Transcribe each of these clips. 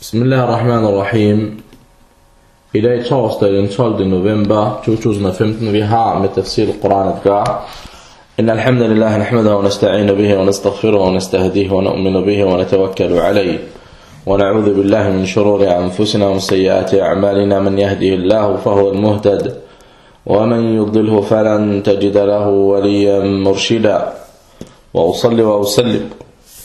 Ar-Rahim. I dag torsdag den 12. november 2015 vi har med tafsir al-Quran. إن الحمد لله نحمده ونستعين به ونستغفره ونستهديه ونؤمن به ونتوكل عليه ونعوذ بالله من شرور أنفسنا ومن سيئات أعمالنا من يهده الله فهو المهتد ومن يضله فلن تجد له وليا مرشدا وأصلي وأسلم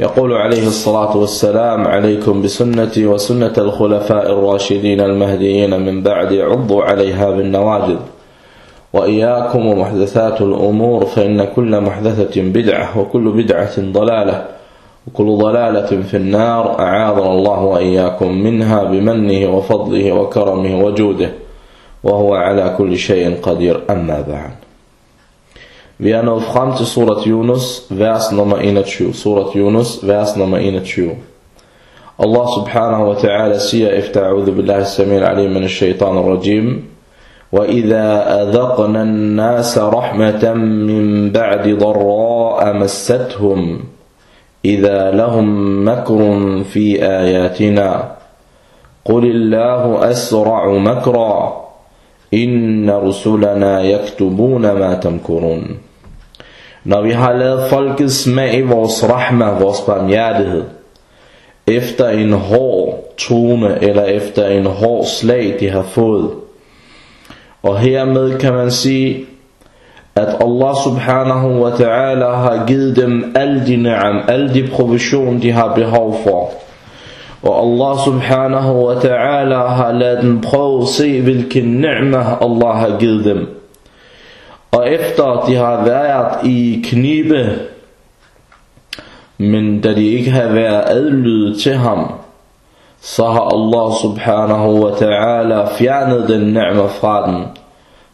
يقول عليه الصلاة والسلام عليكم بسنتي وسنة الخلفاء الراشدين المهديين من بعد عضوا عليها بالنواجذ وإياكم ومحدثات الأمور فإن كل محدثة بدعة وكل بدعة ضلالة وكل ضلالة في النار أعاذنا الله وإياكم منها بمنه وفضله وكرمه وجوده وهو على كل شيء قدير أما بعد. Vi er nået frem til surat Yunus, vers nummer 21. Surat Yunus, vers nummer 21. Allah subhanahu wa ta'ala siger efter أعوذ بالله السميع العليم من الشيطان الرجيم وإذا أذقنا الناس رحمة من بعد ضراء مستهم إذا لهم مكر في آياتنا قل الله أسرع مكرا إن رسلنا يكتبون ما تمكرون Når vi har lavet folket smag vores rahma, vores barmhjertighed, efter en hård tone eller efter en hård slag, de har fået. Og hermed kan man sige, at Allah subhanahu wa ta'ala har givet dem al de ni'am, al de provision, de har behov for. Og Allah subhanahu wa ta'ala har ladet dem prøve at se, hvilken ni'mah Allah har givet dem. Og efter de har været i knibe, men da de ikke har været adlydet til ham, så har Allah subhanahu wa ta'ala fjernet den ni'ma fra dem.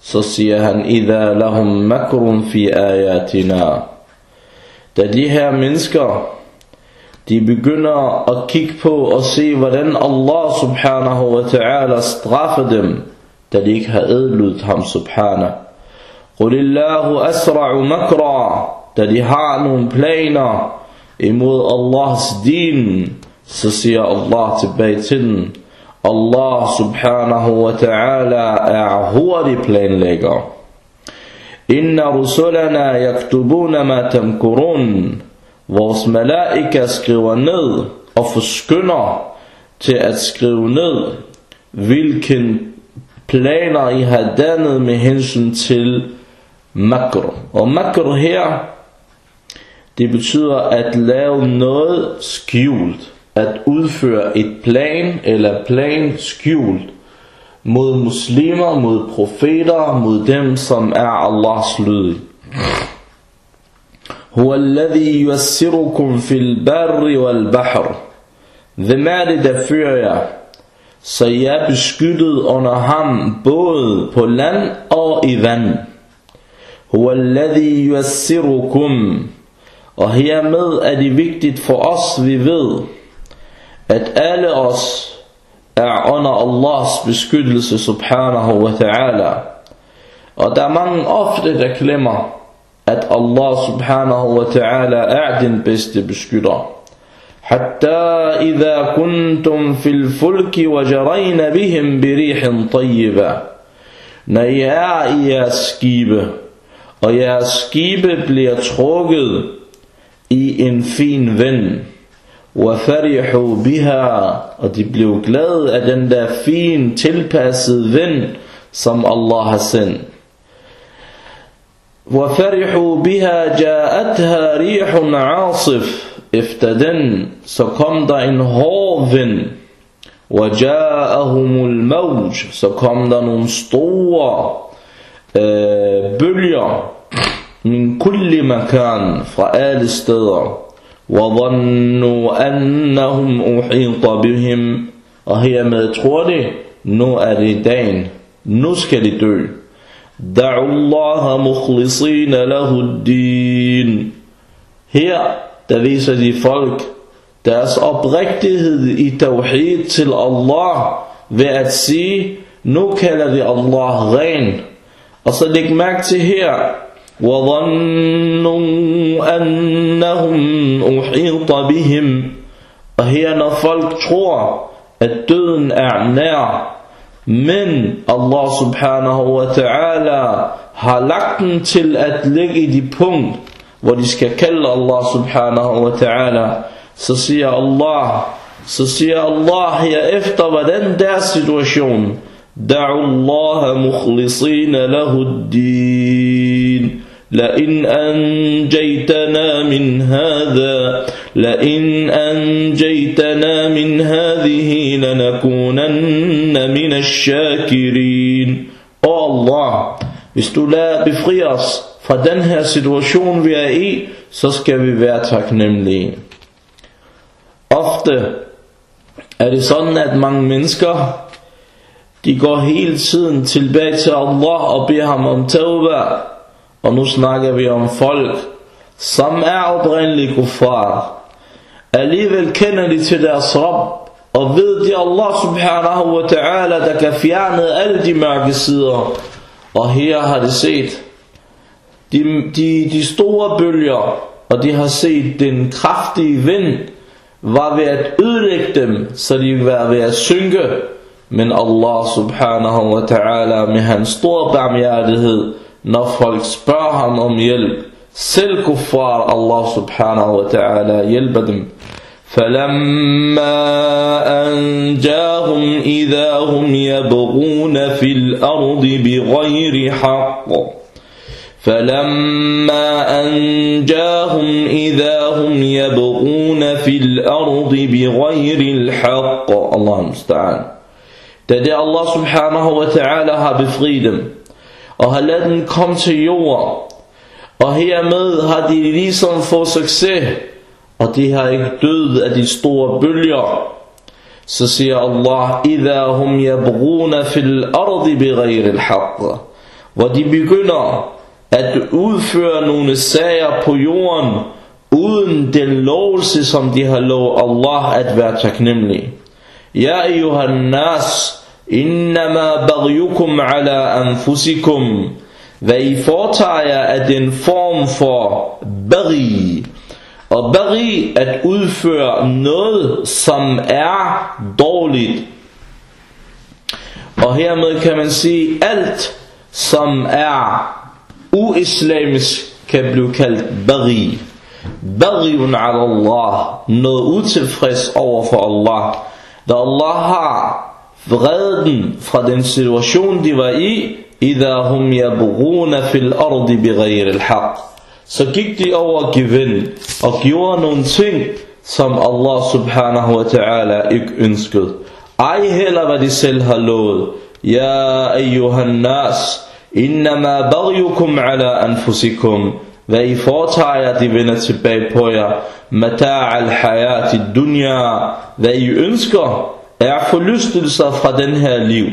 Så siger han, Ida lahum makrun fi ayatina. Da de her mennesker, de begynder at kigge på og se, hvordan Allah subhanahu wa ta'ala straffer dem, da de ikke har adlydt ham subhanahu. Qulillahu asra'u makra, da de har nogle planer imod Allahs din, så siger Allah tilbage til dem, Allah subhanahu wa ta'ala er hurtig planlægger. Inna rusulana yaktubuna ma tamkurun. Vores malaika skriver ned og forskynder til at skrive ned, hvilken planer I har dannet med hensyn til makr. Og makr her, det betyder at lave noget skjult. At udføre et plan eller plan skjult mod muslimer, mod profeter, mod dem som er Allahs lydige. هو الذي يسركم في البر والبحر Hvem er det, der fører jer? Så I er beskyttet under ham, både på land og i vand. هو الذي يسركم Og hermed er det vigtigt for os, vi ved, at alle os er under Allahs beskyttelse subhanahu wa ta'ala. Og der er mange ofte, der glemmer, at Allah subhanahu wa ta'ala er den bedste beskytter. حتى إذا كنتم في الفلك وجرين بهم بريح طيبة Når I er i jeres skibe, og jeres skibe bliver trukket i en fin vind, وَفَرِحُوا بِهَا Og de blev glade af den der fin tilpassede vind, som Allah har sendt. وَفَرِحُوا بِهَا جَاءَتْهَا رِيحٌ عَاصِفٌ Efter den, så kom der en hård vind. وَجَاءَهُمُ الْمَوْجِ Så kom der nogle store øh, bølger. Min kulli makan fra alle steder. وظنوا أنهم أحيط بهم Og hermed tror det, nu er det dagen. Nu skal de dø. دعوا الله مخلصين له الدين Her, der viser de folk deres oprigtighed i tawhid til Allah ved at sige, nu kalder vi Allah ren. Og så læg mærke til her, وظنوا أنهم أحيط بهم Og her når folk tror, at døden er nær, men Allah subhanahu wa ta'ala har lagt den til at ligge i de punkt, hvor de skal kalde Allah subhanahu wa ta'ala, så siger Allah, så siger Allah herefter, hvordan der situation, دعوا الله مخلصين له الدين لئن أنجيتنا من هذا لئن أنجيتنا من هذه لنكونن من الشاكرين Åh Allah, hvis du lader befri os fra den her situation vi er i, så skal vi være taknemmelige. Ofte er det sådan, at mange mennesker, de går hele tiden tilbage til Allah og beder ham om tawbah. Og nu snakker vi om folk, som er oprindelige kuffar. Alligevel kender de til deres Rabb, og ved de Allah subhanahu wa ta'ala, der kan fjerne alle de mørke sider. Og her har de set de, de, de store bølger, og de har set den kraftige vind, var ved at ødelægge dem, så de var ved at synke. Men Allah subhanahu wa ta'ala med hans store barmhjertighed, når folk spørger ham om hjælp, selv kuffar Allah subhanahu wa ta'ala hjælper dem. فلما أنجاهم إذا هم يبغون في الأرض بغير حق فلما أنجاهم إذا هم يبغون في الأرض بغير الحق الله المستعان Da det Allah subhanahu wa ta'ala har befriet dem, og har ladet dem komme til jorden, og hermed har de ligesom fået succes, og de har ikke død af de store bølger. Så siger Allah, إِذَا هُمْ يَبْغُونَ فِي الْأَرْضِ بِغَيْرِ الْحَقِّ Hvor de begynder at udføre nogle sager på jorden, uden den lovelse, som de har lovet Allah at være taknemmelige. Ya ejuhan nas, innama bagyukum ala anfusikum. Hvad I foretager er den form for bagi. Og bagi at udføre noget, som er dårligt. Og hermed kan man sige, alt som er uislamisk kan blive kaldt bagi. Bagiun ala Allah. Noget utilfreds over for Allah. Da Allah har vreden fra den situation de var i, إذا هم يبغون في الأرض بغير الحق så gik de over gevind og gjorde nogle ting, som Allah subhanahu wa ta'ala ikke ønskede. Ej heller hvad de selv har lovet. Ja, ayyuhan nas, innama bagyukum ala anfusikum. Hvad I foretager, de vender tilbage på jer. Mata' al-hayat dunya. Hvad I ønsker, er forlystelser fra den her liv.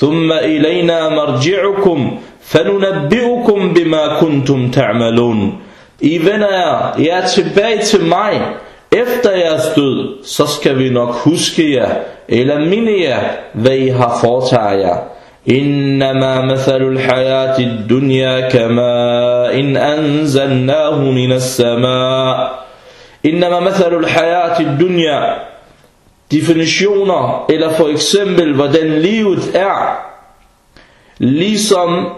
ثم إلينا مرجعكم فننبئكم بما كنتم تعملون I vender jer, I er tilbage til mig. Efter jeres død, så skal vi nok huske jer, eller minde jer, hvad I har foretaget jer. إنما مثل الحياة الدنيا كماء إن أنزلناه من السماء إنما مثل الحياة الدنيا definitioner, eller for eksempel, hvordan livet er, ligesom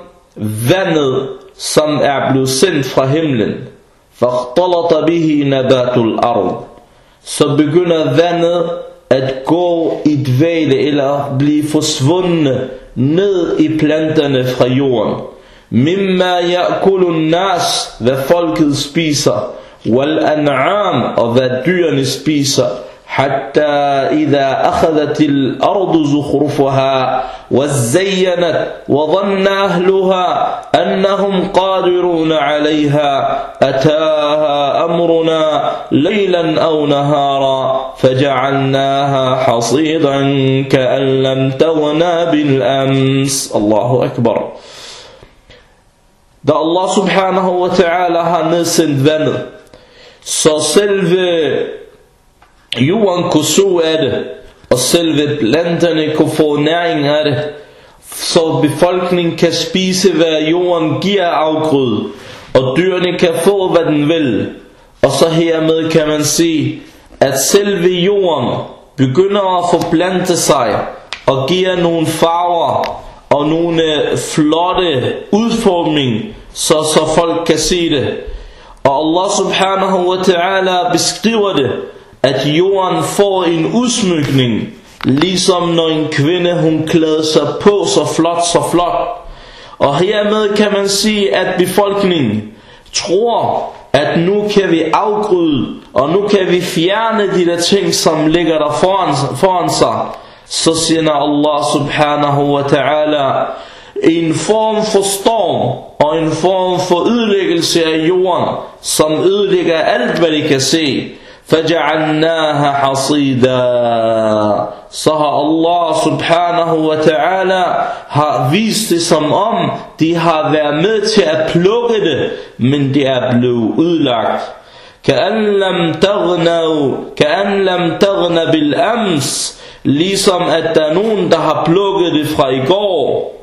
vandet, som er blevet sendt fra himlen. فاختلط به نبات الأرض så begynder vandet at gå i dvæle eller blive forsvundet ned i planterne fra jorden. Mimma ya'kulun nas, hvad folket spiser, wal an'am, og hvad dyrene spiser, حتى إذا أخذت الأرض زخرفها وزينت وظن أهلها أنهم قادرون عليها أتاها أمرنا ليلا أو نهارا فجعلناها حصيدا كأن لم تغنى بالأمس الله أكبر Da Allah subhanahu wa ta'ala har nedsendt vandet, så selve jorden kunne så af det, og selve planterne kunne få næring af det, så befolkningen kan spise, hvad jorden giver afgrød, og dyrene kan få, hvad den vil. Og så hermed kan man sige, at selve jorden begynder at forplante sig, og giver nogle farver, og nogle øh, flotte udformning, så, så folk kan se det. Og Allah subhanahu wa ta'ala beskriver det, at jorden får en udsmykning, ligesom når en kvinde hun klæder sig på så flot, så flot. Og hermed kan man sige, at befolkningen tror, at nu kan vi afgryde, og nu kan vi fjerne de der ting, som ligger der foran, foran sig. Så siger Allah subhanahu wa ta'ala, en form for storm og en form for ødelæggelse af jorden, som ødelægger alt, hvad de kan se. فجعلناها حصيدا. صح الله سبحانه وتعالى ها vist det som om de har været med til at كأن لم تغنى كأن لم تغنى بالأمس ليسم التنون ده ابلغد plukket det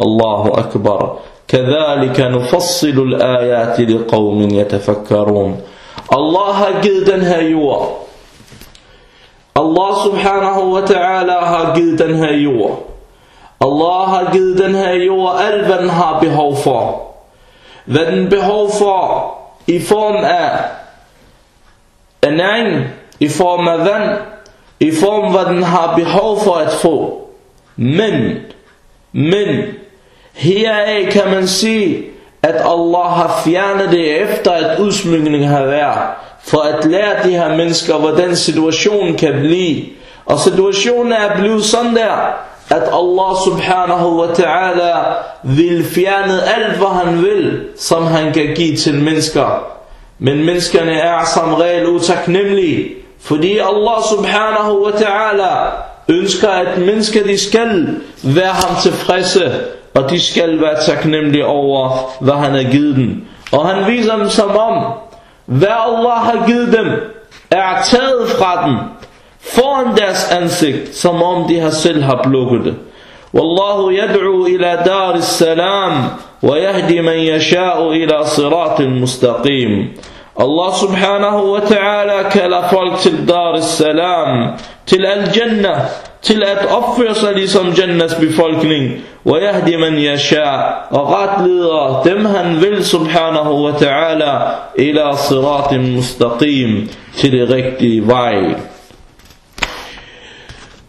الله أكبر كذلك نفصل الآيات لقوم يتفكرون Allah har givet den her jord. Allah subhanahu wa ta'ala har givet den her jord. Allah har givet den her jord alt, hvad den har behov for. Hvad den behov for i form af ernæring, i form af vand, i form hvad den har behov for at få. Men, men, heraf kan man sige, at Allah har fjernet det efter at udsmykningen har været, for at lære de her mennesker, hvordan situationen kan blive. Og situationen er blevet sådan der, at Allah subhanahu wa ta'ala vil fjerne alt, hvad han vil, som han kan give til mennesker. Men menneskerne er som regel utaknemmelige, fordi Allah subhanahu wa ta'ala ønsker, at mennesker de skal være ham tilfredse, og de skal være taknemmelige over, hvad han har givet dem. Og han viser dem som om, hvad Allah har givet dem, er taget fra dem, foran deres ansigt, som om de har selv har plukket det. والله يدعو إلى دار السلام ويهدي من يشاء إلى صراط مستقيم Allah subhanahu wa ta'ala kalder folk til Dar salam, til al-Jannah, til at opføre sig ligesom Jannas befolkning, og yahdi man yasha, og retleder dem han vil subhanahu wa ta'ala, ila siratin mustaqim, til det rigtige vej.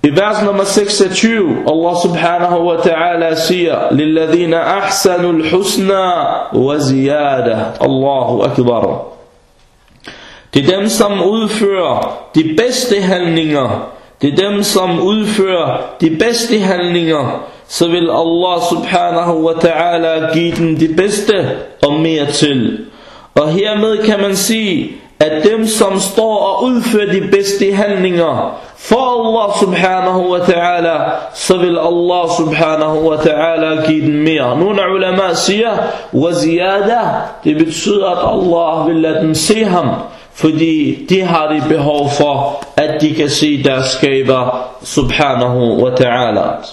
I vers nummer 26, Allah subhanahu wa ta'ala siger, لِلَّذِينَ أَحْسَنُوا الْحُسْنَى وَزِيَادَةً Allahu akbar. Det er dem, som udfører de bedste handlinger. Det er dem, som udfører de bedste handlinger. Så vil Allah subhanahu wa ta'ala give dem de bedste og mere til. Og hermed kan man sige, at dem som står og udfører de bedste handlinger for Allah subhanahu wa ta'ala, så vil Allah subhanahu wa ta'ala give dem mere. Nogle ulema siger, وَزِيَادَ Det betyder, at Allah vil lade dem se ham Fordi de har de behov for, at de kan se deres skaber, subhanahu wa ta'ala.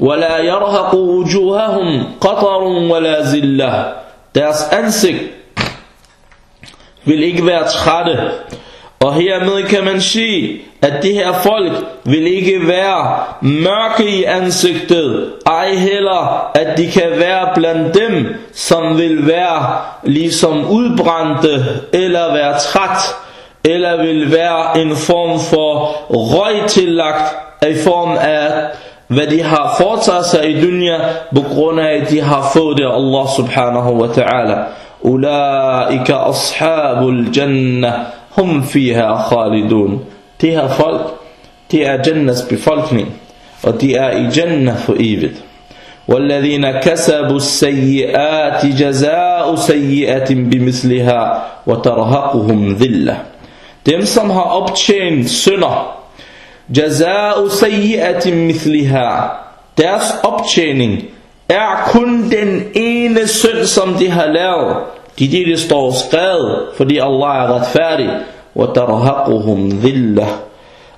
ولا يرهق وجوههم قطر ولا زلة deres ansigt vil ikke være trætte Og hermed kan man sige, at det her folk vil ikke være mørke i ansigtet, ej heller, at de kan være blandt dem, som vil være ligesom udbrændte, eller være træt, eller vil være en form for røg i form af, hvad de har foretaget sig i dunya, på grund af, at de har fået det Allah subhanahu wa ta'ala. Ulaika ashabul jannah. هم فيها خالدون Det her folk, det er Jannas befolkning, og de er i Jannah for evigt. والذين كسبوا السيئات جزاء سيئة بمثلها وترهقهم ذلة Dem som har optjent synder Jaza'u sayyi'atin mithliha Deres optjening er kun den ene synd, som de har lavet. De de, det står skrevet, fordi Allah er retfærdig. وَتَرْهَقُهُمْ ذِلَّةً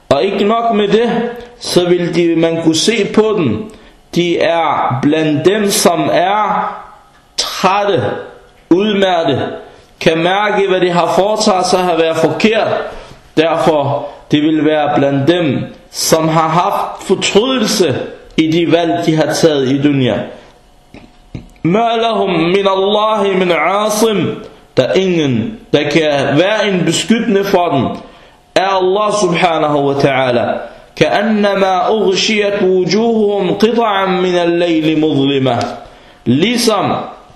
Og ikke nok med det, så vil de, man kunne se på dem. De er blandt dem, som er trætte, udmærte, kan mærke, hvad de har foretaget sig har været forkert. Derfor, det vil være blandt dem, som har haft fortrydelse i de valg, de har taget i dunya. Ma lahum min Allah min asim. Der er ingen, der kan være en beskyttende for dem, er Allah subhanahu wa ta'ala. كأنما أغشيت وجوههم قطعا من الليل مظلمة Ligesom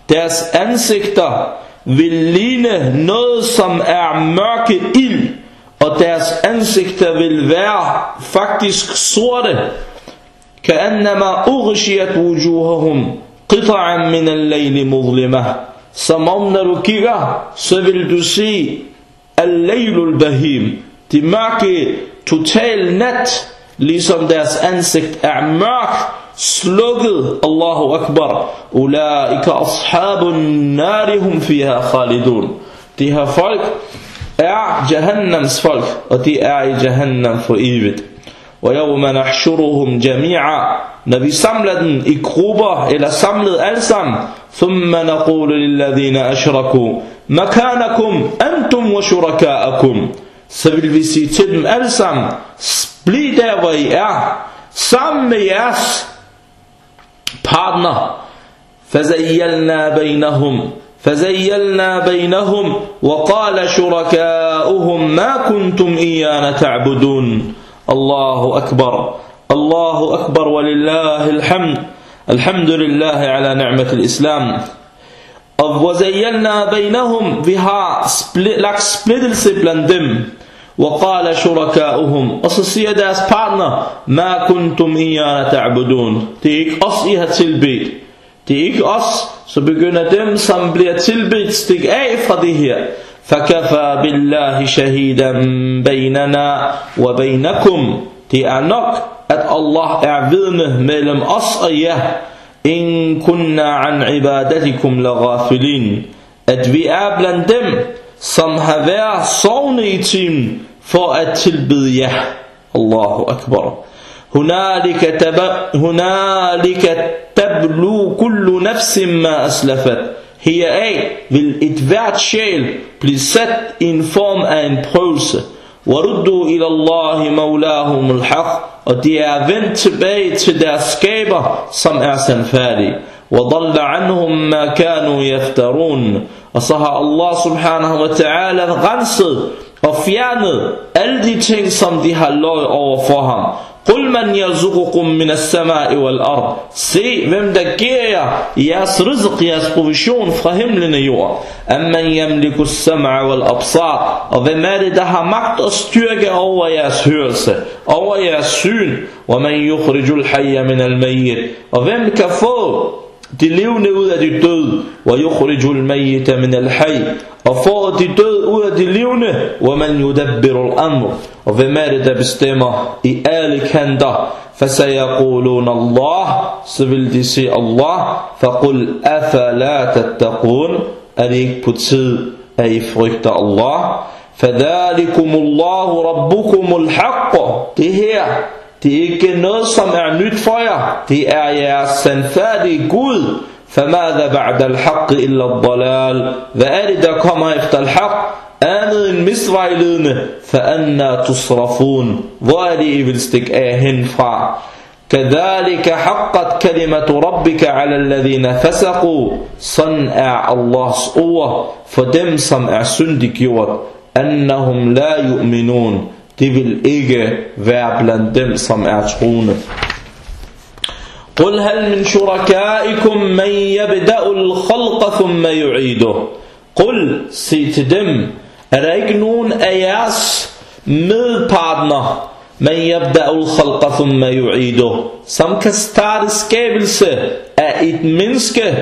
deres ansigter vil ligne noget, som er mørke ild, og deres ansigter vil være faktisk sorte. كأنما أغشيت وجوههم قطعا من الليل مظلمة Som om når du kigger, så vil du se Al-Laylul Bahim De mørke, total nat Ligesom deres ansigt er mørk Slukket Allahu Akbar Ulaika ashabun narihum fiha khalidun De her folk er Jahannams folk Og de er i Jahannam for evigt ويوم نحشرهم جميعا. نبي samlet dem إلى grupper ألسام. ثم نقول للذين أشركوا مكانكم أنتم وشركاءكم؟ så vil vi ألسام. til dem alle sammen bliv بادنا. فزيلنا بينهم. فزيلنا بينهم. وقال شركاؤهم ما كنتم إيانا تعبدون. الله أكبر الله أكبر ولله الحمد الحمد لله على نعمة الإسلام وزينا بينهم vi har split, lagt splittelse blandt dem وقال شركاؤهم og så siger deres partner ما كنتم إيانا تعبدون det er ikke os I har tilbedt det er ikke os så begynder dem som bliver tilbedt stik af fra det her فكفى بالله شهيدا بيننا وبينكم Det er nok, at Allah er vidne mellem os og jer. In kunna an ibadatikum laghafilin. At vi er blandt dem, som har været sovne i timen for at tilbede jer. Allahu Akbar. هنالك تب... هنالك تبلو كل نفس ما أسلفت Heraf vil et hvert sjæl blive sat i en form af en prøvelse. وَرُدُّوا إِلَى اللَّهِ مَوْلَاهُمُ الْحَقِّ Og de er vendt tilbage til deres skaber, som er sandfærdige. وَضَلَّ عَنْهُمْ مَا كَانُوا يَفْتَرُونَ Og så har Allah subhanahu wa ta'ala renset og fjernet alle de ting, som de har løjet over for ham. قل من يرزقكم من السماء والأرض Se hvem der giver jer jeres rizq, jeres provision fra himlen og jord Amman yamliku sam'a wal absar Og hvem er det der har magt og styrke over jeres hørelse Over jeres syn ومن يخرج الحي من الميت Og hvem kan få de levende ud af de døde ويخرج الميت من الحي og får de døde ud af de levende ومن يدبر الأمر og hvem er det der bestemmer i alle kanter فسيقولون الله så vil de sige Allah فقل أفلا تتقون er det ikke på tid at I frygter Allah فذلكم الله ربكم الحق det her Det er ikke noget, som er nyt for jer. Det er jeres sandfærdige Gud. فماذا بعد الحق إلا الضلال وأرد كما إفت الحق آمد مسرعيلين فأنا تصرفون ظالي إبلستك آهن فا كذلك حقت كلمة ربك على الذين فسقوا صنع الله سؤوه فدم سمع سندك يوت أنهم لا يؤمنون De vil ikke være blandt dem som er troende قل هل من شركائكم من يبدأ الخلق ثم يعيده Qul, sig til dem, er der ikke nogen af jeres medpartner, man yabda'ul khalqa thumma yu'idu, som kan starte skabelse af et menneske,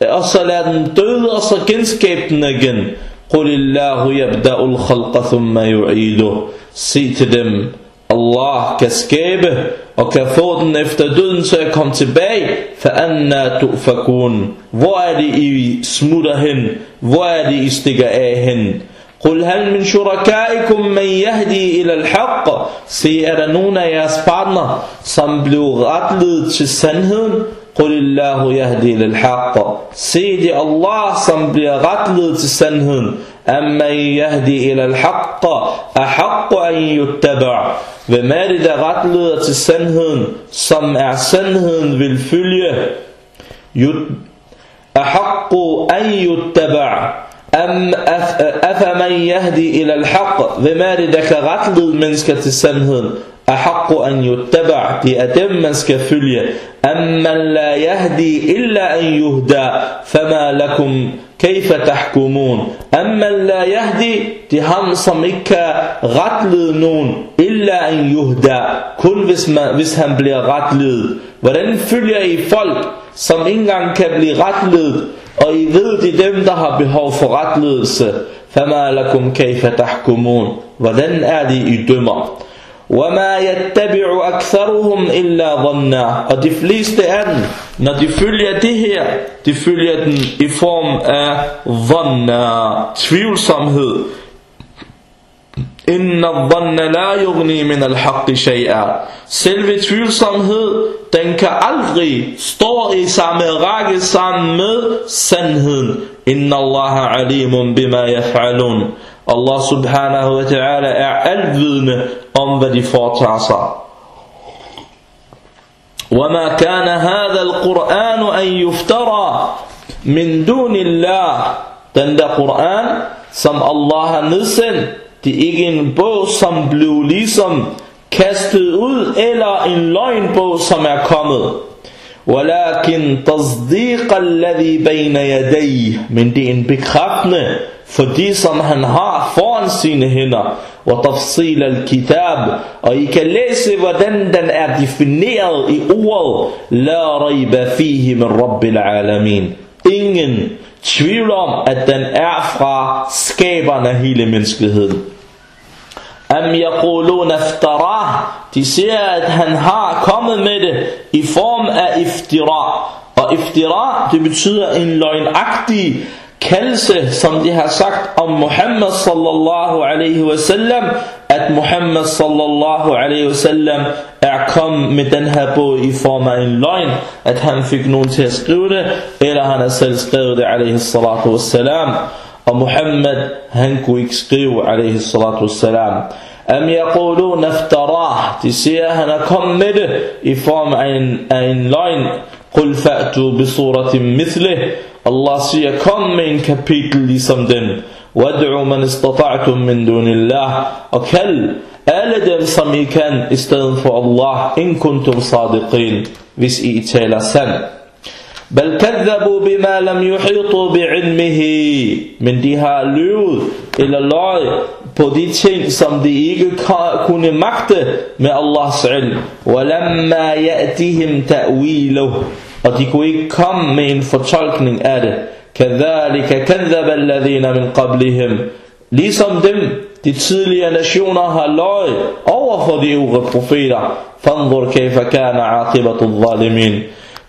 og så lade den døde, og så genskabe den igen. قل الله يبدأ الخلق ثم يعيده Sig til dem, Allah kan skabe og kan få den efter døden til at komme tilbage. فَأَنَّا تُؤْفَكُونَ Hvor er det I smutter hen? Hvor er det I stikker af hen? قل هل من شركائكم من يهدي إلى الحق Se er der nogen af jeres partner som blev retledet til sandheden قل الله يهدي للحق. سيدي الله صم بغتله تسنهن أما يهدي إلى الحق أحق أن يتبع. بمارد غتله تسنهن صم أعسنهن بالفلية. أحق أن يتبع. أم أفمن يهدي إلى الحق؟ بمارد غتله منسك تسنهن أحق أن يتبع Det er dem man skal følge أمن لا يهدي إلا أن يهدى فما لكم كيف تحكمون أمن لا يهدي Det er ham som ikke kan retlede nogen إلا أن يهدى Kun hvis, man, hvis han bliver retledet Hvordan følger I folk som ikke engang kan blive retledet og I ved det er dem der har behov for retledelse فما لكم كيف تحكمون Hvordan er det I dømmer وَمَا يَتَّبِعُ أَكْثَرُهُمْ إِلَّا ظَنَّا Og de fleste af dem, når de følger det her, de følger den i form af ظَنَّا, tvivlsomhed. Inna dhanna la yughni min al-haqq shay'a. Selve tvivlsomhed, den kan aldrig stå i samme række sammen med sandheden. Inna Allah alimun bima yaf'alun. Allah subhanahu wa ta'ala er alvidende om hvad de foretager sig. وما كان هذا القرآن أن يفترى من دون الله Den der Koran, som Allah har nedsendt, det er ikke en bog, som blev ligesom kastet ud, eller en løgnbog, som er kommet. ولكن تصديق الذي بين يديه men det er for de som han har foran sine hænder og tafsil al-kitab og I kan læse hvordan den er defineret i ordet la rayba fihi min rabbil alamin. Ingen tvivl om at den er fra skaberne af hele menneskeheden. Am yaquluna iftarah De siger at han har kommet med det i form af iftira. Og iftira det betyder en løgnagtig kaldelse, som de har sagt om Muhammad sallallahu alaihi wasallam, at Muhammad sallallahu alaihi wasallam er kommet med den her bog i form af en løgn, at han fik nogen til at skrive det, eller han har selv skrevet det alaihi salatu wassalam. Og Muhammad, han kunne ikke skrive alaihi salatu wassalam. Am yaqulun iftarah, de siger, han er kommet med det i form af en, af en løgn. Qul fa'tu bi suratin mithlih, Allah siger, kom med en kapitel ligesom den. Wad'u man istata'tum min dunillah. Og kald alle dem, som I kan, i stedet for Allah, in kuntum sadiqin, hvis I taler sand. بل كذبوا بما لم يحيطوا بعلمه men de har løvet eller løjet på de ting som de ikke kunne magte med Allahs ilm ولما يأتهم تأويله og de kunne ikke komme med en fortolkning af det. كذلك كذب الذين من قبلهم Ligesom dem, de tidligere nationer har løjet over for de øvrige profeter. فانظر كيف كان عاقبة الظالمين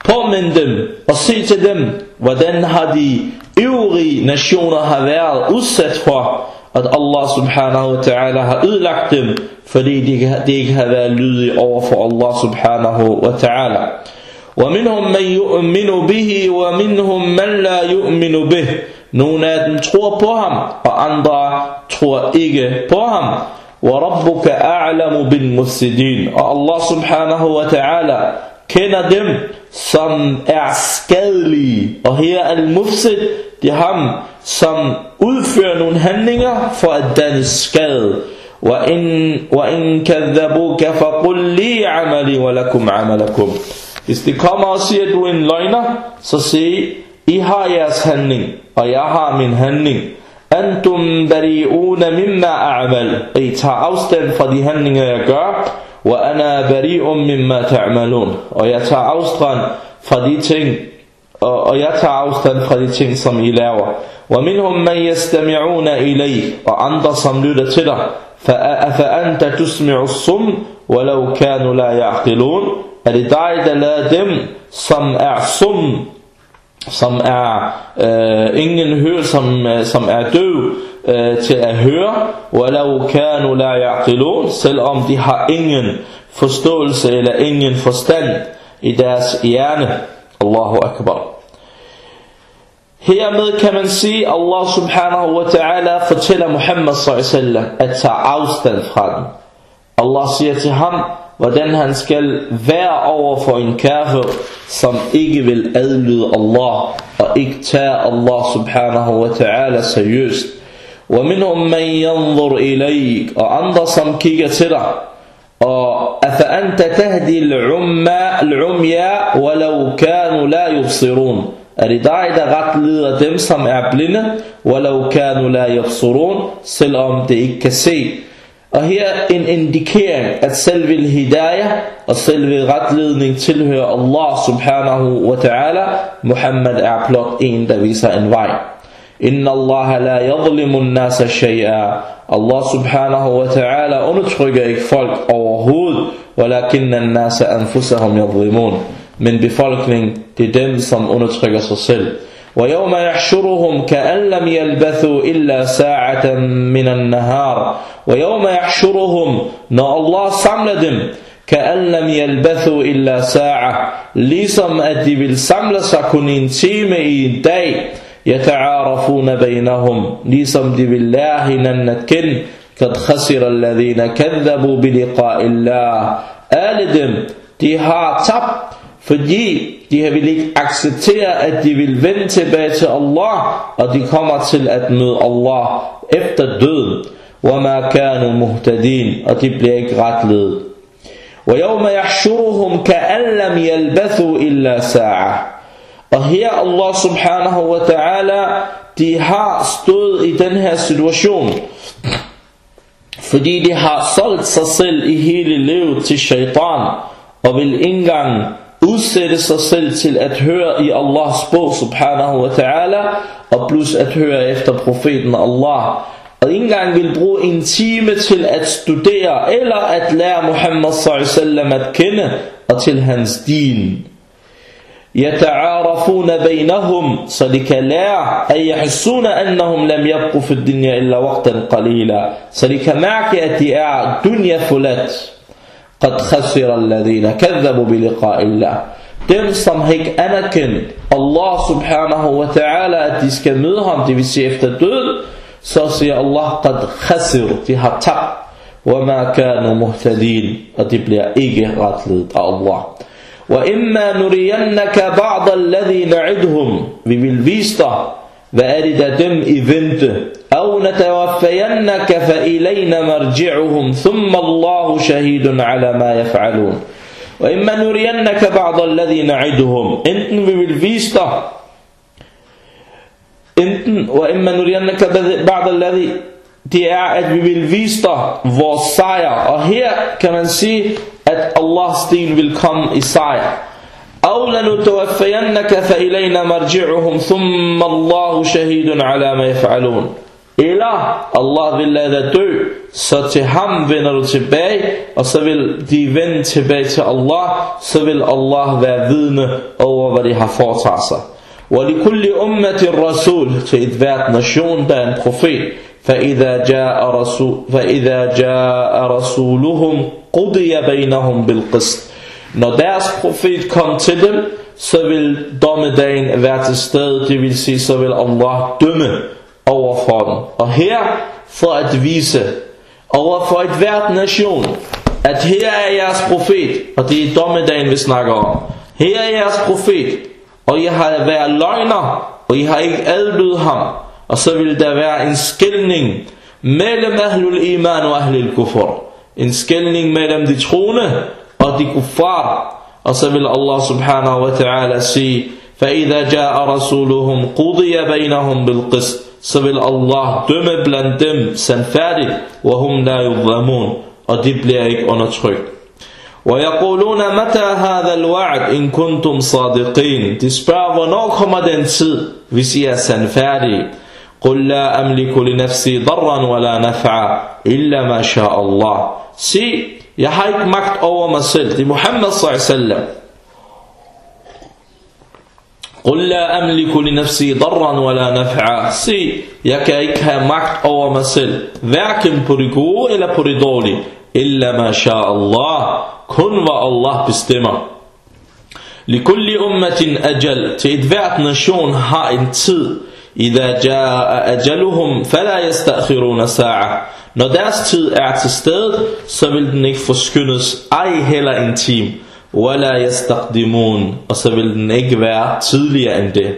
Påmind dem og se til dem, hvordan har de øvrige nationer har været udsat for, at Allah subhanahu wa ta'ala har ødelagt dem, fordi de, de ikke har været lydige over for Allah subhanahu wa ta'ala. ومنهم من يؤمن به ومنهم من لا يؤمن به نون آدم تخوى بوهم وأنضع تخوى إيجة بوهم وربك أعلم بالمسجدين الله سبحانه وتعالى kender dem, som er skadelige. Og her er al-mufsid, det er ham, som udfører nogle handlinger for at danne skade. وَإِن, وَإِن كَذَّبُوكَ فَقُلْ لِي عَمَلِي وَلَكُمْ عَمَلَكُمْ Hvis de kommer og siger, at du er en løgner, så sig, I har jeres handling, og jeg har min handling. Antum bari'una mimma a'mal. I tager afstand fra de handlinger, jeg gør. Wa ana bari'un mimma ta'malun. Og jeg tager afstand fra de ting, og, og jeg tager afstand fra de ting, som I laver. Wa minhum man yastami'una ilayk. Og andre, som lytter til dig. فأنت تسمع الصم ولو كانوا لا يعقلون er det dig, der lader dem, som er sum, som er øh, ingen hør, som, øh, som er døv, øh, til at høre, وَلَوْ كَانُوا لَا يَعْقِلُونَ selvom de har ingen forståelse eller ingen forstand i deres hjerne. Allahu Akbar. Hermed kan man sige, at Allah subhanahu wa ta'ala fortæller Muhammad sallallahu at tage afstand fra den. Allah siger til ham, hvordan han skal være over for en kafir, som ikke vil adlyde Allah, og ikke tage Allah subhanahu wa ta'ala seriøst. ومنهم من ينظر إليك og andre som kigger til dig og أفأنت تهدي العمى العمياء ولو كانوا لا يبصرون er det dig der retleder dem som er blinde ولو كانوا لا يبصرون selvom det ikke kan se og her en indikering, at selve hidayah og selve retledning tilhører Allah subhanahu wa ta'ala. Muhammad er blot en, der viser en vej. Inna Allah la yadlimu nasa shay'a. Allah subhanahu wa ta'ala undertrykker ikke folk overhovedet, walakinna nasa anfusahum yadlimun. Men befolkningen, det er dem, som undertrykker sig selv. ويوم يحشرهم كأن لم يلبثوا إلا ساعة من النهار. ويوم يحشرهم når Allah samler كأن لم يلبثوا إلا ساعة. ligesom at de vil samle dag يتعارفون بينهم. ligesom de vil lære قد خسر الذين كذبوا بلقاء الله. alle dem de fordi de vil ikke acceptere, at de vil vende tilbage til Allah, og de kommer til at møde Allah efter døden. وَمَا كَانُوا مُهْتَدِينَ Og de bliver ikke retledet. وَيَوْمَ يَحْشُرُهُمْ كَأَنْ لَمْ يَلْبَثُوا إِلَّا سَاعَةً Og her Allah subhanahu wa ta'ala, de har stået i den her situation, fordi de har solgt sig selv i hele livet til shaitan, og vil ikke engang udsætte sig selv til at høre i Allahs bog subhanahu wa ta'ala og plus at høre efter profeten Allah og ikke engang vil bruge en time til at studere eller at lære Muhammad sallallahu at kende og til hans din يتعارفون بينهم så de kan lære at يحسون أنهم لم يبقوا في الدنيا إلا وقتا قليلا så de kan mærke at قد خسر الذين كذبوا بلقاء الله dem som ikke anerkendt Allah subhanahu wa ta'ala at de skal møde ham det vil sige efter død så siger Allah قد خسر de har tabt وما كانوا مهتدين og de bliver ikke retledet af Allah وإما نرينك بعض الذي نعدهم vi vil vise dig er i vente أو نتوفينك فإلينا مرجعهم ثم الله شهيد على ما يفعلون وإما نرينك بعض الذي نعدهم enten vi vil vise dig enten وإما نرينك بعض الذي det er at vi vil vise dig vores sejr og her kan man sige at Allahs din vil komme i sejr أو لنتوفينك فإلينا مرجعهم ثم الله شهيد على ما يفعلون. إلا الله بالله ذا دو ستهم بنر تباي وسبل دي بن تباي الله سبل الله ذا ذن أو بريها فوت ولكل أمة الرسول تإذ بات نشون بان خفين فإذا جاء رسول فإذا جاء رسولهم قضي بينهم بالقسط. Når deres profet kom til dem, så vil dommedagen være til stede, det vil sige, så vil Allah dømme over for dem. Og her for at vise over for et hvert nation, at her er jeres profet, og det er dommedagen vi snakker om. Her er jeres profet, og I har været løgner, og I har ikke adlydt ham. Og så vil der være en skældning mellem ahlul iman og ahlul kufur. En skældning mellem de troende og de kuffar. Så vil Allah subhanahu wa ta'ala sige, فإذا جاء رسولهم قضي بينهم بالقسط så vil Allah dømme blandt dem sandfærdigt, وهم لا يظلمون, og de bliver ikke undertrykt. ويقولون متى هذا الوعد إن كنتم صادقين De spørger, hvornår kommer den tid, hvis I er sandfærdige? قل لا أملك لنفسي ضرا ولا نفعا إلا ما شاء الله Sig, jeg har ikke magt over mig selv. Det er Muhammad sallallahu قل لا أملك لنفسي ضرا ولا نفعا Sig, jeg kan ikke have magt over mig selv, hverken på det gode eller på det dårlige. إلا ما شاء الله kun hvad Allah bestemmer. لكل أمة أجل til et hvert nation har en tid. إذا جاء أجلهم فلا يستأخرون ساعة Når deres tid er til stede, så vil den ikke forskyndes, ej heller en time. ولا يستقدمون og så vil den ikke være tidligere end det.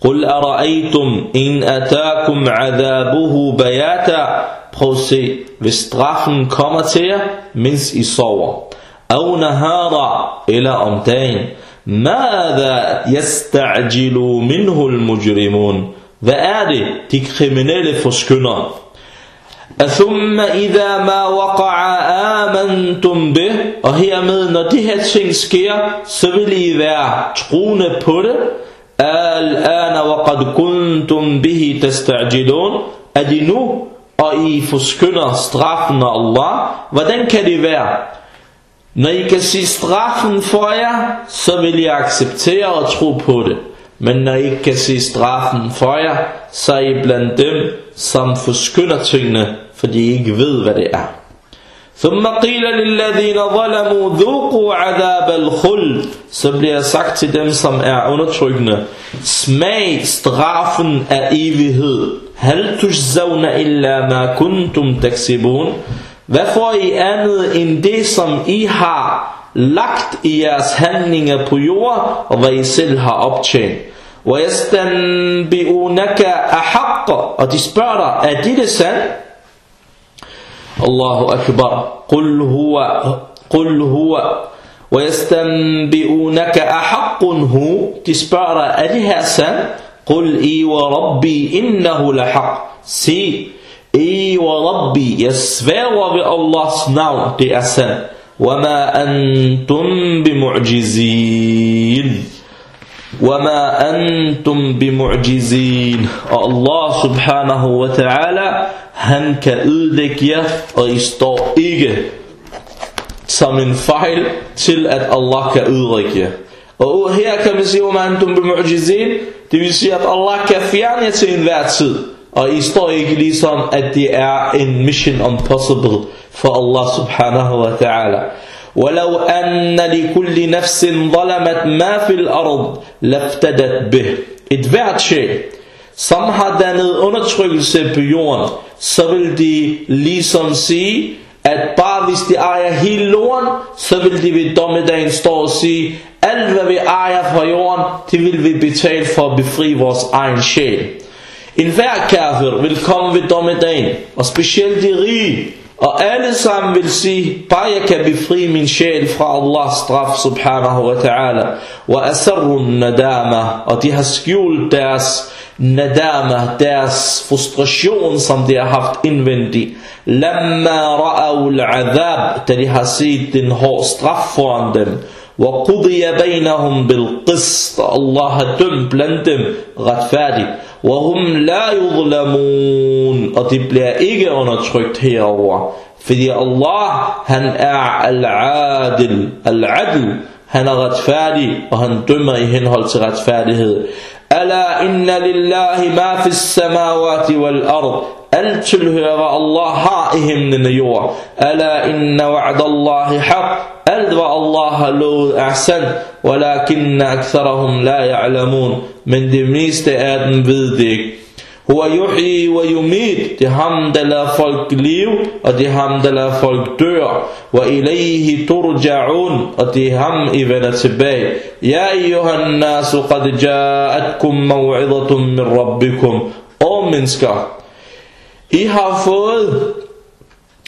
قل أرأيتم إن أتاكم عذابه بياتا Prøv at se, hvis straffen kommer til jer, mens I sover. أو نهارا eller om dagen. ماذا يستعجل منه المجرمون Hvad er det, de kriminelle forskynder? ثم idha ما وقع آمنتم به Og hermed, når de her ting sker, så vil I være troende på det. Al-ana waqad kuntum bihi tasta'jilun. Er de nu, og I forskynder straffen af Allah? Hvordan kan det være? Når I kan sige straffen for jer, så vil I acceptere og tro på det. Men når I ikke kan se straffen for jer, så er I blandt dem, som forskynder tingene fordi I ikke ved, hvad det er. ثم قيل للذين ظلموا ذوقوا عذاب الخلد så bliver sagt til dem som er undertrykkende smag straffen af evighed hal tujzawna illa ma kuntum taksibun hvad får I andet end det som I har lagt i jeres handlinger på jorden, og hvad I selv har optjent. وَيَسْتَنْبِئُونَكَ أَحَقَّ Og de spørger dig, er det det sand? الله أكبر. قل هو قل هو. ويستنبئونك أحق هو. تسبار الهاسان قل إي وربي إنه لحق. سي إي وربي. يسفير بالله سنعو تأسان وما أنتم بمعجزين. وما أنتم بمعجزين الله سبحانه وتعالى han kan ødelægge jer, og I står ikke som en fejl til, at Allah kan ødelægge jer. Og her kan vi sige, man antum bimu'jizin, det vil sige, at Allah kan fjerne jer til enhver tid. Og I står ikke ligesom, at det er en mission impossible for Allah subhanahu wa ta'ala. ولو أن لكل نفس ظلمت ما في الأرض لافتدت به Et hvert sjæl, som har dannet undertrykkelse på jorden, så vil de ligesom sige, at bare hvis de ejer hele jorden, så vil de ved dommedagen stå og sige, alt hvad vi ejer fra jorden, det vil vi betale for at befri vores egen sjæl. En hver kafir vil komme ved dommedagen, og specielt de rige, og alle sammen vil sige, bare jeg kan befri min sjæl fra Allahs straf, subhanahu wa ta'ala. Wa asarrun nadama, og de har skjult deres nadama, deres frustration, som de har haft indvendigt. Lamma ra'aw al-adab, da de har set den hårde straf foran dem. وقضي بينهم بالقسط. الله بْلَنْتُمْ. بلندم غتفادي وهم لا يظلمون. وتبلي ايجي أنا تشكت هي الله فدي الله هن العادل. العدل. هن غتفادي وهن دم يهن هل تغتفاديه ألا إن لله ما في السماوات والأرض؟ التلهر الله هائه من النيوه ألا إن وعد الله حق؟ ألدوى الله لود أحسن؟ ولكن أكثرهم لا يعلمون. من دميس آدم بذيك هو يحيي ويميت. دي هم دل فلك ليو ودي هم دل دور وإليه ترجعون. ودي هم إذن تباي يا أيها الناس قد جاءتكم موعظة من ربكم. أو منسكا إيها فوذ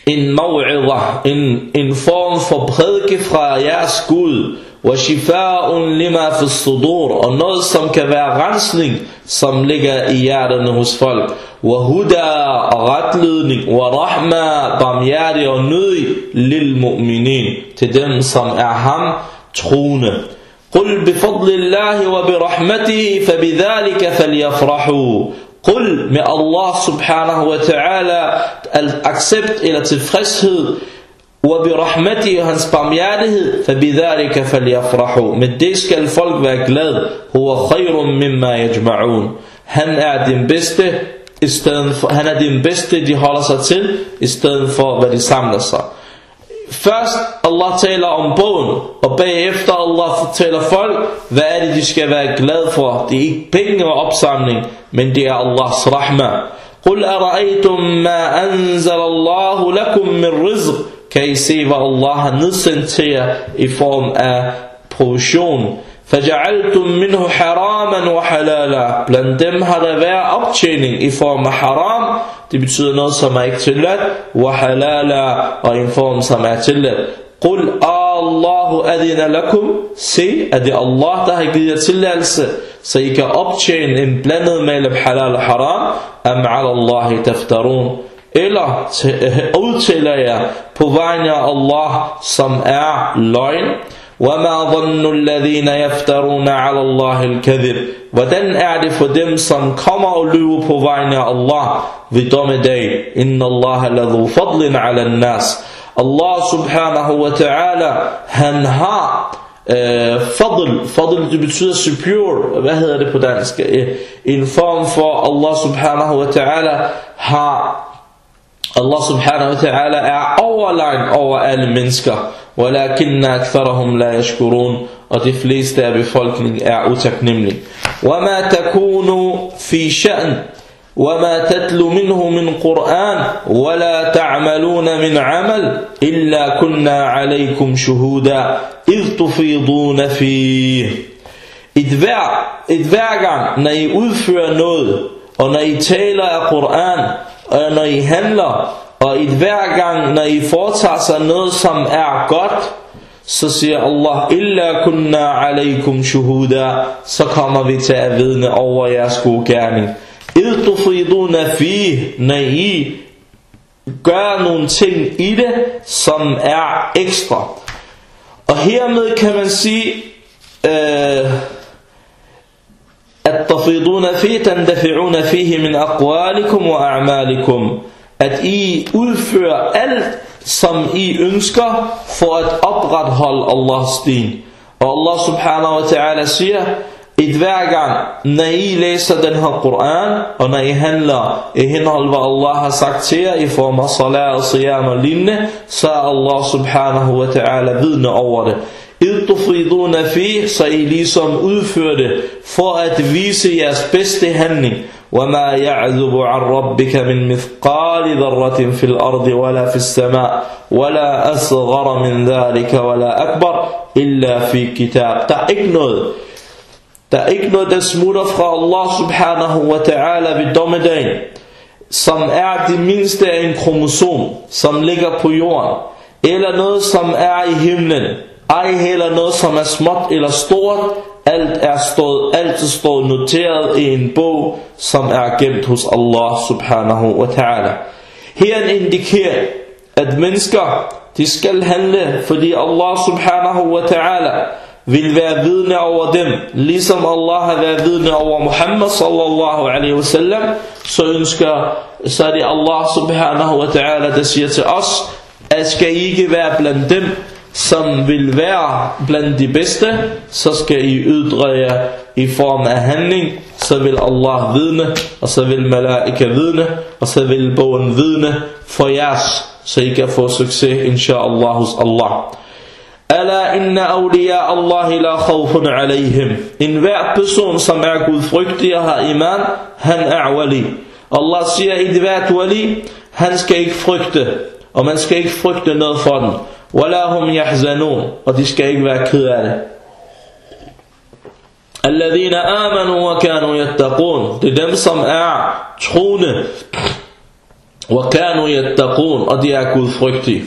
إن موعظة إن, إن فون فبخذك فرا ياسكول وشفاء لما في الصدور. ونوز سم كفا غنسلين سم لغا إيارة نهوز فول وهدى غتلين ورحمة بامياري ونوي للمؤمنين. تدم سم أهم تخونة. قل بفضل الله وبرحمته فبذلك فليفرحوا. قل من الله سبحانه وتعالى الأكسبت إلى تفخشه وبرحمته هنس بامياده فبذلك فليفرحوا. من ديسك الفلق بأكلاد هو خير مما يجمعون. هن أعدين بسته هن أعدين بسته دي حالصة تل بدي سامنصة Først Allah taler om bogen, og bagefter Allah fortæller folk, hvad er det de skal være glade for. Det er ikke penge og opsamling, men det er Allahs rahma. قل أرأيتم ما أنزل الله لكم من رزق Kan I se, hvad Allah har nedsendt til jer i form af provision? فَجَعَلْتُم مِّنْهُ حَرَامًا وَحَلَالًا Blandt dem har der været optjening i form af haram. Det betyder noget, som er ikke tilladt. وَحَلَالًا Og en form, som er tilladt. قُلْ اللَّهُ أَذِنَ لَكُمْ Se, at det er Allah, der har givet jer tilladelse, så I kan optjene en blandet mellem halal og haram. أَمْ عَلَى اللَّهِ تَفْتَرُونَ Eller udtaler jer på vegne af Allah, som er løgn. وما ظن الذين يفترون على الله الكذب Hvordan er det for dem som kommer og lyver på vegne af Allah ved dommedag Inna Allah ladhu fadlin ala nas Allah subhanahu wa ta'ala han har øh, fadl Fadl det betyder superior Hvad hedder det på dansk En form for Allah subhanahu wa ta'ala har Allah subhanahu wa ta'ala er overlegen over alle mennesker ولكن أكثرهم لا يشكرون og de fleste af befolkningen er utaknemmelige. وما تكون في شأن وما تتلو منه من قرآن ولا تعملون من عمل إلا كنا عليكم شهودا إذ تفيضون فيه Et hver, et hver gang, når I udfører noget, og når I taler af Koran, og når I handler, Og i hver gang, når I foretager sig noget, som er godt, så siger Allah, Illa kunna alaykum shuhuda, så kommer vi til at vidne over jeres gode gerning. Id tufiduna fi, når I gør nogle ting i det, som er ekstra. Og hermed kan man sige, øh, تفيضون فيه تندفعون فيه من أقوالكم وأعمالكم at I udfører alt, som I ønsker for at opretholde Allahs din. Og Allah subhanahu wa ta'ala siger, et hver gang, når I læser den her Koran, og når I handler i henhold, hvad Allah har sagt til jer, i form af salat og siyam og lignende, så er Allah subhanahu wa ta'ala vidne over det. Id tufriduna fi, så I ligesom udfører det, for at vise jeres bedste handling. وما يعذب عن ربك من مثقال ذرة في الأرض ولا في السماء ولا أصغر من ذلك ولا أكبر إلا في كتاب Der er ikke noget, der er ikke noget, der smutter fra Allah subhanahu wa ta'ala ved dommedagen, som er det mindste af en kromosom, som ligger på jorden, eller noget, som er i himlen, ej heller noget, som er småt eller stort, alt er stået, alt er stået noteret i en bog, som er gemt hos Allah subhanahu wa ta'ala. Her indikerer, at mennesker, de skal handle, fordi Allah subhanahu wa ta'ala vil være vidne over dem, ligesom Allah har været vidne over Muhammad sallallahu alaihi wasallam, så ønsker, så er det Allah subhanahu wa ta'ala, der siger til os, at skal I ikke være blandt dem, som vil være blandt de bedste, så skal I ydre jer i form af handling, så vil Allah vidne, og så vil malaika vidne, og så vil bogen vidne for jeres, så I kan få succes, inshallah, hos Allah. Ala inna awliya Allah la khawfun alayhim. En hver person, som er gudfrygtig og har iman, han er wali. Allah siger, et hvert wali, han skal ikke frygte, og man skal ikke frygte noget for den. ولا هم يحزنون og de skal ikke være ked af det الذين آمنوا وكانوا يتقون det er dem som er troende وكانوا يتقون og de er gudfrygtige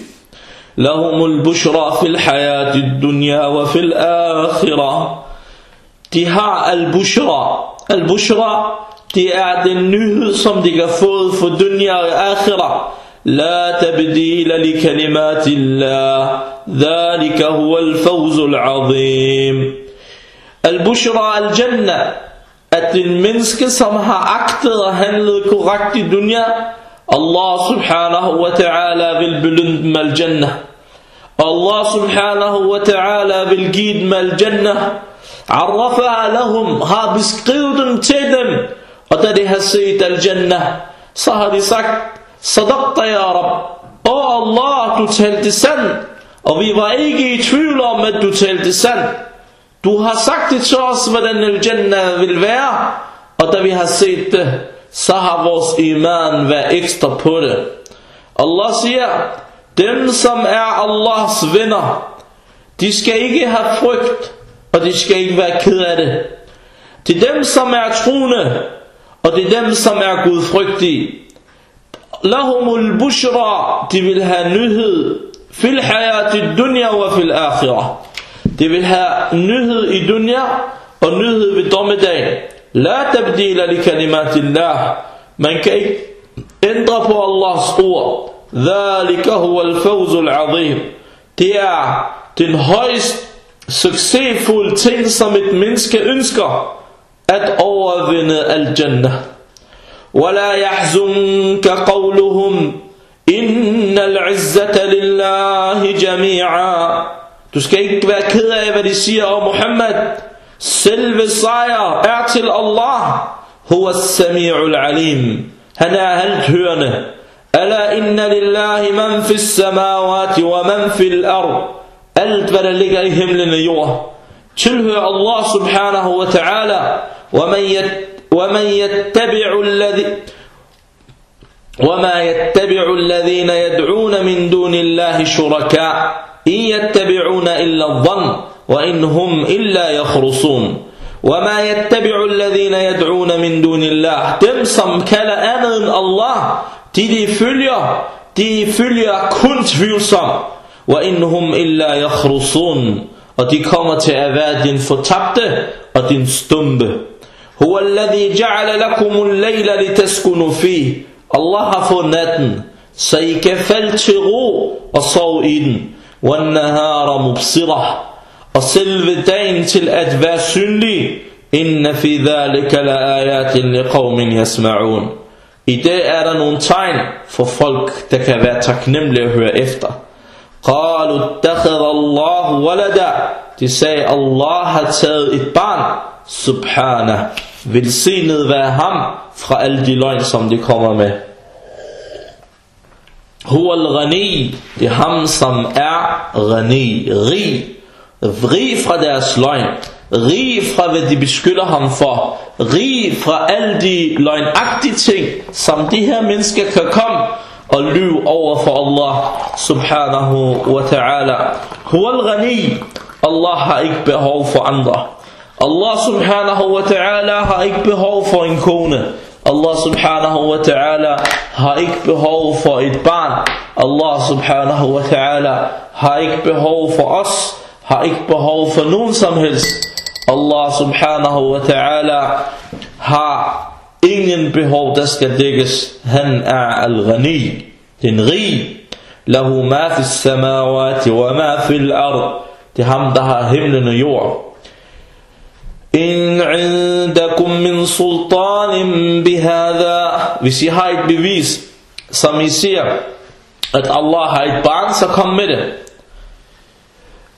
لهم البشرى في الحياة الدنيا وفي الآخرة De har al-bushra. Al-bushra, det er den nyhed, som de har fået for dunya og akhirah. لا تبديل لكلمات الله ذلك هو الفوز العظيم البشرى الجنة at en menneske, som har agtet og handlet korrekt i dunya, Allah subhanahu wa ta'ala vil belønne dem al-jannah. Allah subhanahu wa ta'ala vil give dem al-jannah. عرفها لهم har beskrevet dem til dem og da de har set al-jannah så har de sagt sadaqta ya rab. Åh Allah du talte sandt og vi var ikke i tvivl om at du talte sandt du har sagt det til os hvordan al-jannah vil være. Og da vi har set det så har vores iman været ekstra på det. Allah siger dem som er Allahs venner de skal ikke have frygt og de skal ikke være ked af det. Til dem, som er troende, og til dem, som er gudfrygtige. Lahumul bushra, de vil have nyhed. Fil hayati dunya wa fil akhirah. De vil have nyhed i dunya, og nyhed ved dommedagen. La tabdila li kalimatillah. Man kan ikke ændre på Allahs ord. Dhalika huwa al-fawz al-azim. Det er den højst succesfulde ting, som et menneske ønsker at overvinde al-jannah. ولا يحزنك قولهم إن العزة لله جميعا Du skal ikke være ked af, hvad de siger om Muhammad. Selve sejr er til Allah. Huwa sami'ul alim. Han er alt hørende. Ala inna lillahi man fis samawati wa man fil ard. alt hvad der ligger i himlen og jord tilhører Allah subhanahu wa ta'ala ومن يتبع الذي وما يتبع الذين يدعون من دون الله شركاء إن يتبعون إلا الظن وإن هم إلا يخرصون. وما يتبع الذين يدعون من دون الله دم som kalder الله de de følger de كنت kun tvivlsom وإن هم إلا يخرصون. og de kommer til at være din fortabte og din stumpe huwa alladhi ja'ala lakum al-layla litaskunu fi Allah har fået natten så I kan falde til ro og sove i den والنهار مبصرة og selve dagen til at være synlig fi dhalika la ayatin liqaumin yasma'un I det er der nogle tegn for folk der kan være taknemmelige at høre efter قالوا اتخذ الله ولدا De sagde, Allah har taget et barn, subhana. Velsignet være ham fra alle de løgn, som de kommer med. Huwa al-ghani, det er ham, som er ghani, rig. Rig fra deres løgn. Rig fra, hvad de beskylder ham for. Rig fra alle de løgnagtige ting, som de her mennesker kan komme og lyve over for Allah subhanahu wa ta'ala. Huwa al-ghani. Allah har ikke behov for andre. Allah subhanahu wa ta'ala har ikke behov for en kone. Allah subhanahu wa ta'ala har ikke behov for et barn. Allah subhanahu wa ta'ala har ikke behov for os. Har ikke behov for nogen som helst. Allah subhanahu wa ta'ala har ingen behov der skal dækkes. Han er al-ghani, den rig. Lahu ma fi samawati wa ma fi al-ard. Det er ham, der har himlen og jorden. In indakum min sultanin bihada. Hvis I har et bevis, som I siger, at Allah har et barn, så kom med det.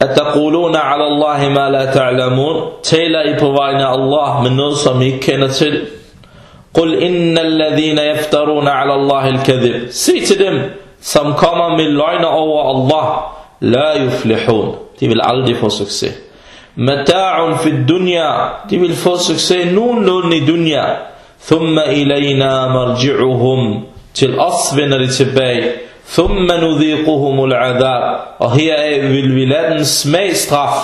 أتقولون على الله ما لا تعلمون taler I på vegne af Allah med noget som I ikke kender til قل إن الذين يفترون على الله الكذب Sig til dem, som kommer med løgner over Allah, لا يفلحون. De vil aldrig få succes. متاع في الدنيا De vil få succes nogenlunde i dunya. ثم إلينا مرجعهم Til os vender de tilbage. ثم نذيقهم العذاب Og heraf vil vi lade den smagstraf.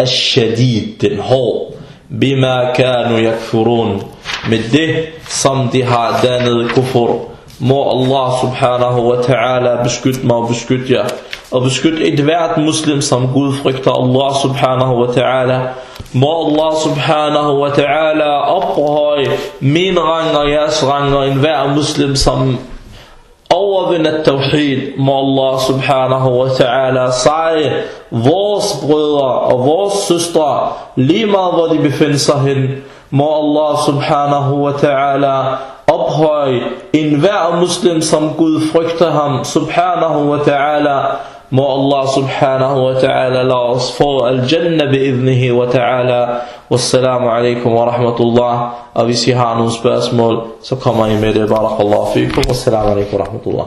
الشديد, den hård. بما كانوا يكفرون med det, som de har dannet kufur. Må Allah subhanahu wa ta'ala beskytte mig og beskytte jer. Og beskyt et hvert muslim, som Gud frygter Allah subhanahu wa ta'ala. Må Allah subhanahu wa ta'ala ophøje min rang og jeres rang og enhver muslim, som overvinder tawhid. Må Allah subhanahu wa ta'ala seje vores brødre og vores søstre, lige meget hvor de befinder sig hen. Må Allah subhanahu wa ta'ala ophøje enhver muslim, som Gud frygter ham, subhanahu wa ta'ala. Må Allah subhanahu wa ta'ala lade os få al-jannah bi'idnihi wa ta'ala. Wassalamu alaikum wa rahmatullah. Og hvis I har nogle spørgsmål, så kommer I med det. Barakallahu fikum. Wassalamu alaikum wa rahmatullah.